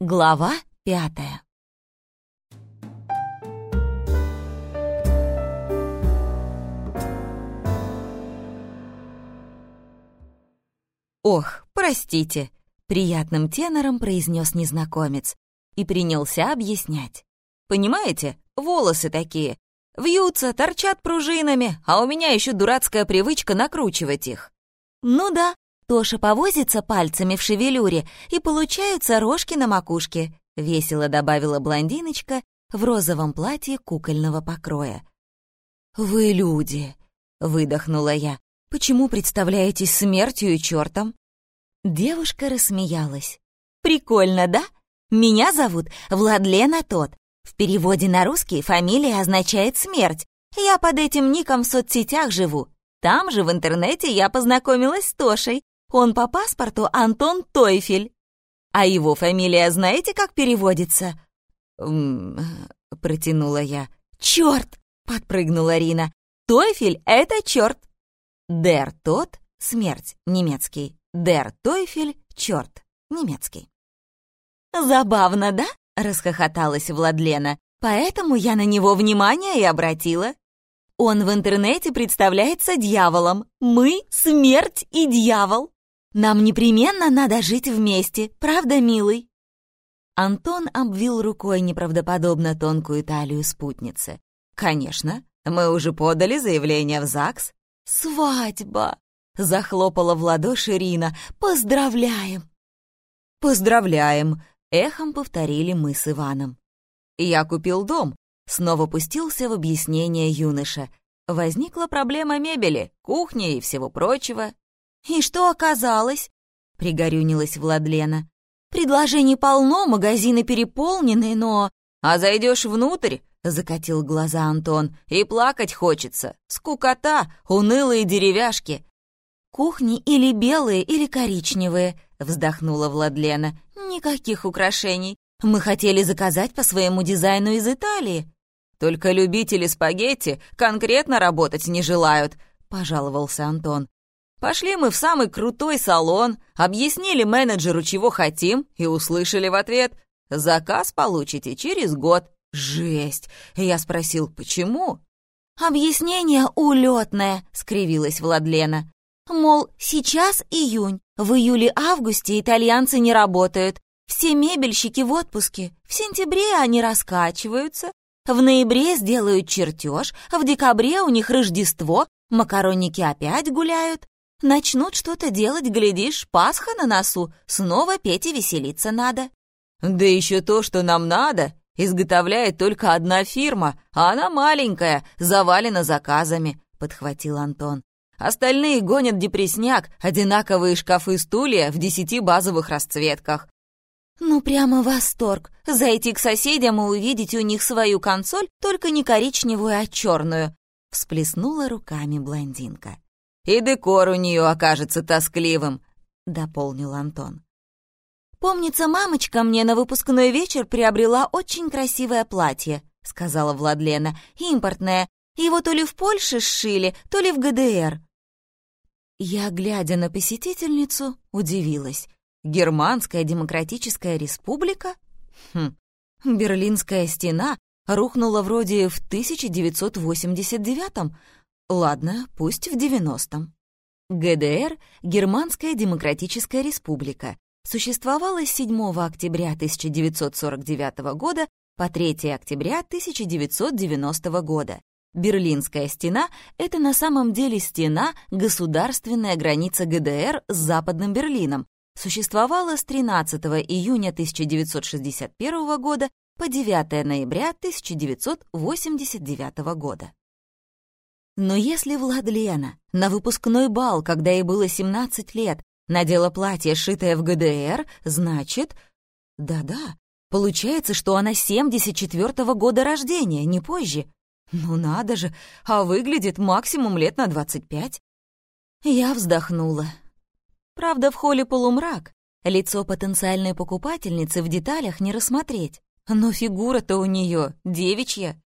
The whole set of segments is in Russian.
Глава пятая «Ох, простите», — приятным тенором произнес незнакомец и принялся объяснять. «Понимаете, волосы такие, вьются, торчат пружинами, а у меня еще дурацкая привычка накручивать их». «Ну да, Тоша повозится пальцами в шевелюре, и получаются рожки на макушке», — весело добавила блондиночка в розовом платье кукольного покроя. «Вы люди», — выдохнула я. «Почему представляетесь смертью и чертом?» Девушка рассмеялась. «Прикольно, да? Меня зовут Владлена Тот. В переводе на русский фамилия означает «смерть». Я под этим ником в соцсетях живу. Там же в интернете я познакомилась с Тошей. Он по паспорту Антон Тойфель. А его фамилия знаете, как переводится?» «М протянула я. «Чёрт!» — подпрыгнула Рина. «Тойфель — это чёрт!» «Дер тот» — смерть, немецкий. «Дер Тойфель» — чёрт, немецкий. «Забавно, да?» — расхохоталась Владлена. «Поэтому я на него внимание и обратила. Он в интернете представляется дьяволом. Мы — смерть и дьявол. Нам непременно надо жить вместе, правда, милый?» Антон обвил рукой неправдоподобно тонкую талию спутницы. «Конечно, мы уже подали заявление в ЗАГС». «Свадьба!» — захлопала в ладоши Рина. «Поздравляем!» «Поздравляем!» — эхом повторили мы с Иваном. «Я купил дом», — снова пустился в объяснение юноша. Возникла проблема мебели, кухни и всего прочего. «И что оказалось?» — пригорюнилась Владлена. «Предложений полно, магазины переполнены, но...» «А зайдешь внутрь?» — закатил глаза Антон. «И плакать хочется. Скукота, унылые деревяшки». «Кухни или белые, или коричневые», — вздохнула Владлена. «Никаких украшений. Мы хотели заказать по своему дизайну из Италии». «Только любители спагетти конкретно работать не желают», — пожаловался Антон. «Пошли мы в самый крутой салон, объяснили менеджеру, чего хотим, и услышали в ответ «Заказ получите через год». «Жесть!» — я спросил, «Почему?» «Объяснение улетное», — скривилась Владлена. Мол, сейчас июнь, в июле-августе итальянцы не работают, все мебельщики в отпуске, в сентябре они раскачиваются, в ноябре сделают чертеж, в декабре у них Рождество, макаронники опять гуляют. Начнут что-то делать, глядишь, Пасха на носу, снова петь и веселиться надо. Да еще то, что нам надо, изготовляет только одна фирма, а она маленькая, завалена заказами, подхватил Антон. Остальные гонят депресняк, одинаковые шкафы-стулья в десяти базовых расцветках. Ну, прямо восторг. Зайти к соседям и увидеть у них свою консоль, только не коричневую, а черную. Всплеснула руками блондинка. И декор у нее окажется тоскливым, дополнил Антон. «Помнится, мамочка мне на выпускной вечер приобрела очень красивое платье», — сказала Владлена, — «импортное. Его то ли в Польше сшили, то ли в ГДР. Я, глядя на посетительницу, удивилась. Германская демократическая республика? Хм, Берлинская стена рухнула вроде в 1989-м. Ладно, пусть в 90-м. ГДР — Германская демократическая республика. Существовала с 7 октября 1949 года по 3 октября 1990 года. Берлинская стена — это на самом деле стена, государственная граница ГДР с Западным Берлином. Существовала с 13 июня 1961 года по 9 ноября 1989 года. Но если Владлена на выпускной бал, когда ей было 17 лет, надела платье, шитое в ГДР, значит... Да-да, получается, что она 74-го года рождения, не позже. Ну надо же, а выглядит максимум лет на двадцать пять. Я вздохнула. Правда, в холле полумрак. Лицо потенциальной покупательницы в деталях не рассмотреть. Но фигура-то у нее девичья.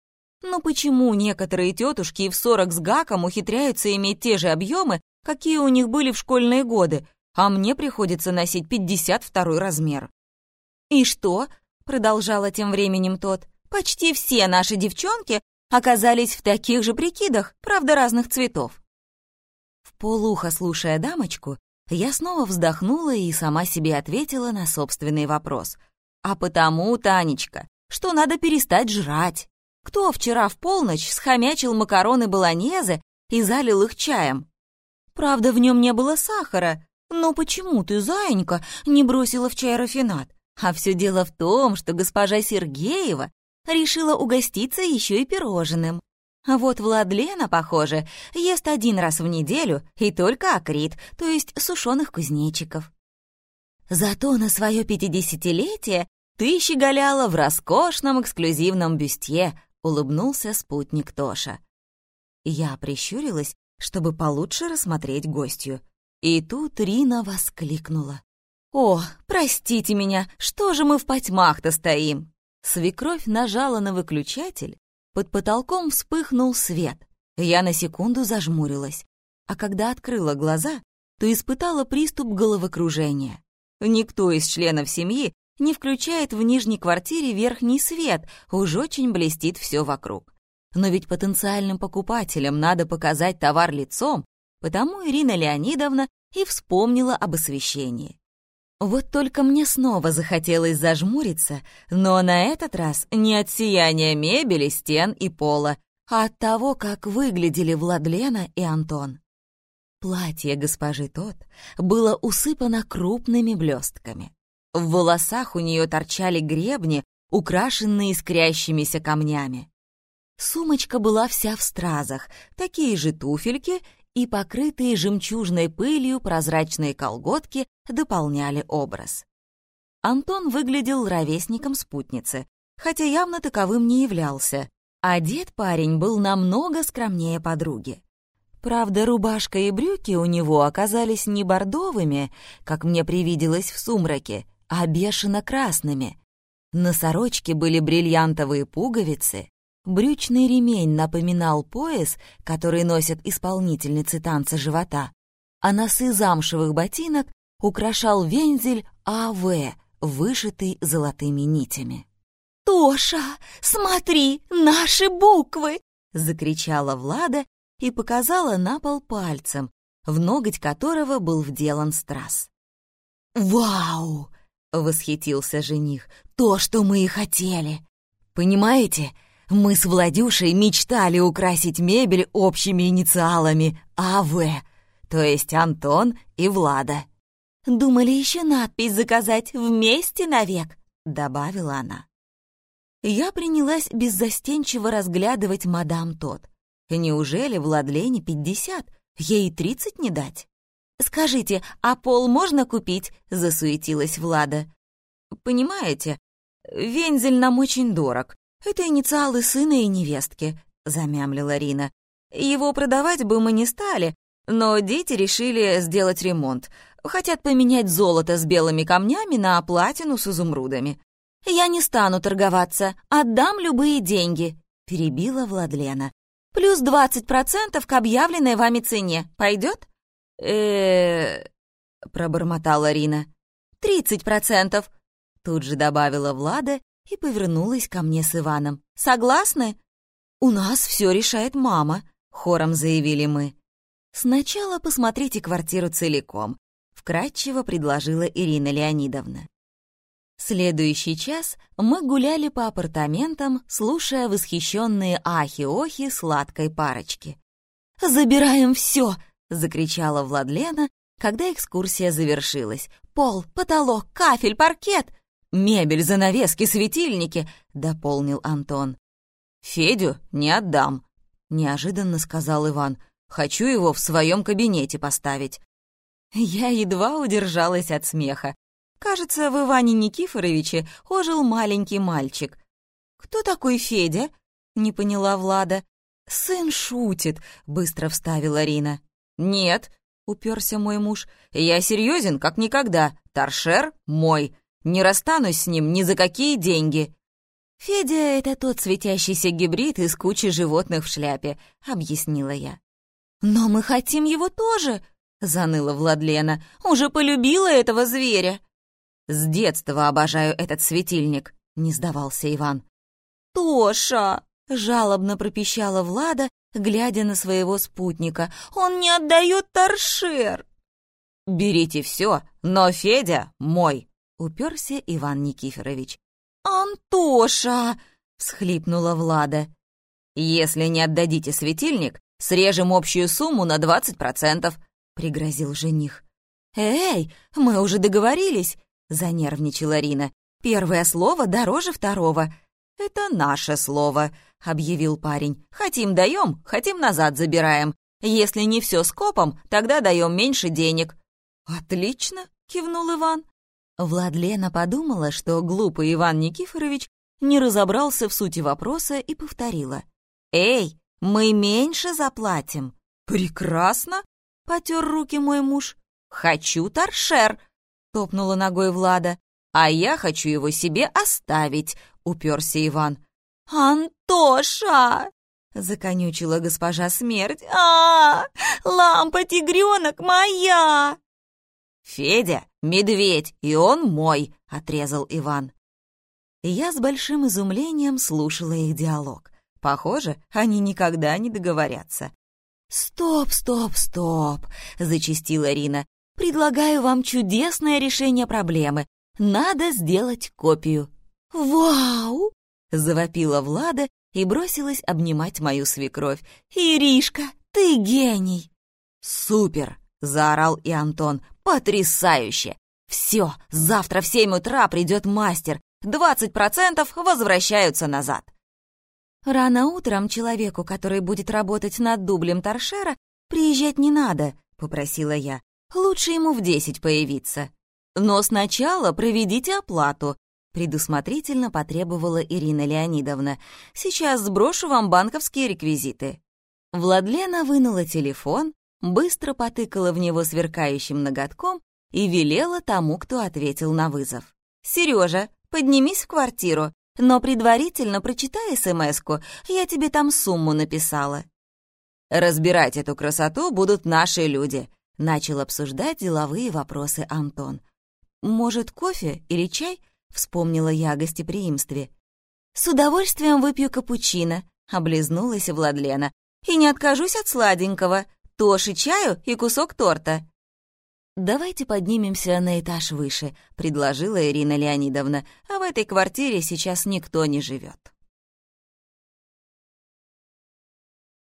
Ну почему некоторые тетушки в сорок с гаком ухитряются иметь те же объемы, какие у них были в школьные годы, а мне приходится носить пятьдесят второй размер? «И что?» — продолжала тем временем тот. «Почти все наши девчонки оказались в таких же прикидах, правда, разных цветов». В полухо слушая дамочку, я снова вздохнула и сама себе ответила на собственный вопрос. «А потому, Танечка, что надо перестать жрать. Кто вчера в полночь схомячил макароны баланьезе и залил их чаем? Правда, в нем не было сахара, но почему ты, заинька, не бросила в чай рафинат? А все дело в том, что госпожа Сергеева решила угоститься еще и пирожным. А вот Владлена, похоже, ест один раз в неделю и только акрит, то есть сушеных кузнечиков. Зато на свое пятидесятилетие ты щеголяла в роскошном эксклюзивном бюстье, улыбнулся спутник Тоша. Я прищурилась, чтобы получше рассмотреть гостью. И тут Рина воскликнула. «О, простите меня, что же мы в потьмах-то стоим?» Свекровь нажала на выключатель, под потолком вспыхнул свет. Я на секунду зажмурилась, а когда открыла глаза, то испытала приступ головокружения. Никто из членов семьи не включает в нижней квартире верхний свет, уж очень блестит все вокруг. Но ведь потенциальным покупателям надо показать товар лицом, потому Ирина Леонидовна и вспомнила об освещении. Вот только мне снова захотелось зажмуриться, но на этот раз не от сияния мебели, стен и пола, а от того, как выглядели Владлена и Антон. Платье госпожи Тот было усыпано крупными блестками. В волосах у нее торчали гребни, украшенные искрящимися камнями. Сумочка была вся в стразах, такие же туфельки и покрытые жемчужной пылью прозрачные колготки дополняли образ. Антон выглядел ровесником спутницы, хотя явно таковым не являлся. Одет парень был намного скромнее подруги. Правда, рубашка и брюки у него оказались не бордовыми, как мне привиделось в сумраке, а бешено-красными. На сорочке были бриллиантовые пуговицы, Брючный ремень напоминал пояс, который носят исполнительницы танца живота, а носы замшевых ботинок украшал вензель АВ, вышитый золотыми нитями. «Тоша, смотри, наши буквы!» — закричала Влада и показала на пол пальцем, в ноготь которого был вделан страз. «Вау!» — восхитился жених. «То, что мы и хотели! Понимаете, мы с Владюшей мечтали украсить мебель общими инициалами АВ, то есть Антон и Влада. «Думали еще надпись заказать вместе навек», — добавила она. Я принялась беззастенчиво разглядывать мадам тот. Неужели Владлене пятьдесят? Ей тридцать не дать? «Скажите, а пол можно купить?» — засуетилась Влада. «Понимаете, вензель нам очень дорог. «Это инициалы сына и невестки», — замямлила Рина. «Его продавать бы мы не стали, но дети решили сделать ремонт. Хотят поменять золото с белыми камнями на платину с изумрудами». «Я не стану торговаться, отдам любые деньги», — перебила Владлена. «Плюс двадцать процентов к объявленной вами цене. Пойдет?» Э пробормотала Рина. «Тридцать процентов», — тут же добавила Влада и повернулась ко мне с Иваном. «Согласны?» «У нас все решает мама», — хором заявили мы. «Сначала посмотрите квартиру целиком», — вкратчиво предложила Ирина Леонидовна. Следующий час мы гуляли по апартаментам, слушая восхищенные ахи-охи сладкой парочки. «Забираем все!» — закричала Владлена, когда экскурсия завершилась. «Пол, потолок, кафель, паркет! «Мебель, занавески, светильники!» — дополнил Антон. «Федю не отдам», — неожиданно сказал Иван. «Хочу его в своем кабинете поставить». Я едва удержалась от смеха. Кажется, в Иване Никифоровиче ожил маленький мальчик. «Кто такой Федя?» — не поняла Влада. «Сын шутит», — быстро вставила Рина. «Нет», — уперся мой муж, — «я серьезен, как никогда. Торшер мой. Не расстанусь с ним ни за какие деньги». «Федя — это тот светящийся гибрид из кучи животных в шляпе», — объяснила я. «Но мы хотим его тоже», — заныла Владлена. «Уже полюбила этого зверя». «С детства обожаю этот светильник», — не сдавался Иван. «Тоша!» — жалобно пропищала Влада, глядя на своего спутника. «Он не отдает торшер!» «Берите все, но Федя мой!» — уперся Иван Никифорович. «Антоша!» — всхлипнула Влада. «Если не отдадите светильник, срежем общую сумму на двадцать процентов», — пригрозил жених. «Эй, мы уже договорились!» — занервничала Рина. «Первое слово дороже второго». «Это наше слово», — объявил парень. «Хотим даем, хотим назад забираем. Если не все скопом, тогда даем меньше денег». «Отлично», — кивнул Иван. Владлена подумала, что глупый Иван Никифорович не разобрался в сути вопроса и повторила. «Эй, мы меньше заплатим». «Прекрасно!» — потер руки мой муж. «Хочу торшер!» — топнула ногой Влада. «А я хочу его себе оставить», — уперся Иван. «Антоша!» — законючила госпожа смерть. а, -а, -а Лампа-тигренок моя!» «Федя — медведь, и он мой!» — отрезал Иван. Я с большим изумлением слушала их диалог. Похоже, они никогда не договорятся. «Стоп, стоп, стоп!» — зачастила Рина. «Предлагаю вам чудесное решение проблемы. Надо сделать копию». «Вау!» — завопила Влада и бросилась обнимать мою свекровь. «Иришка, ты гений!» «Супер!» — заорал и Антон. «Потрясающе! Все, завтра в семь утра придет мастер. Двадцать процентов возвращаются назад». «Рано утром человеку, который будет работать над дублем торшера, приезжать не надо», — попросила я. «Лучше ему в десять появиться». «Но сначала проведите оплату», — предусмотрительно потребовала Ирина Леонидовна. «Сейчас сброшу вам банковские реквизиты». Владлена вынула телефон, быстро потыкала в него сверкающим ноготком и велела тому, кто ответил на вызов. «Сережа, поднимись в квартиру, но предварительно прочитай СМС-ку, я тебе там сумму написала». «Разбирать эту красоту будут наши люди», — начал обсуждать деловые вопросы Антон. «Может, кофе или чай?» — вспомнила я о гостеприимстве. «С удовольствием выпью капучино», — облизнулась Владлена. «И не откажусь от сладенького. Тоши чаю и кусок торта». «Давайте поднимемся на этаж выше», — предложила Ирина Леонидовна. «А в этой квартире сейчас никто не живет».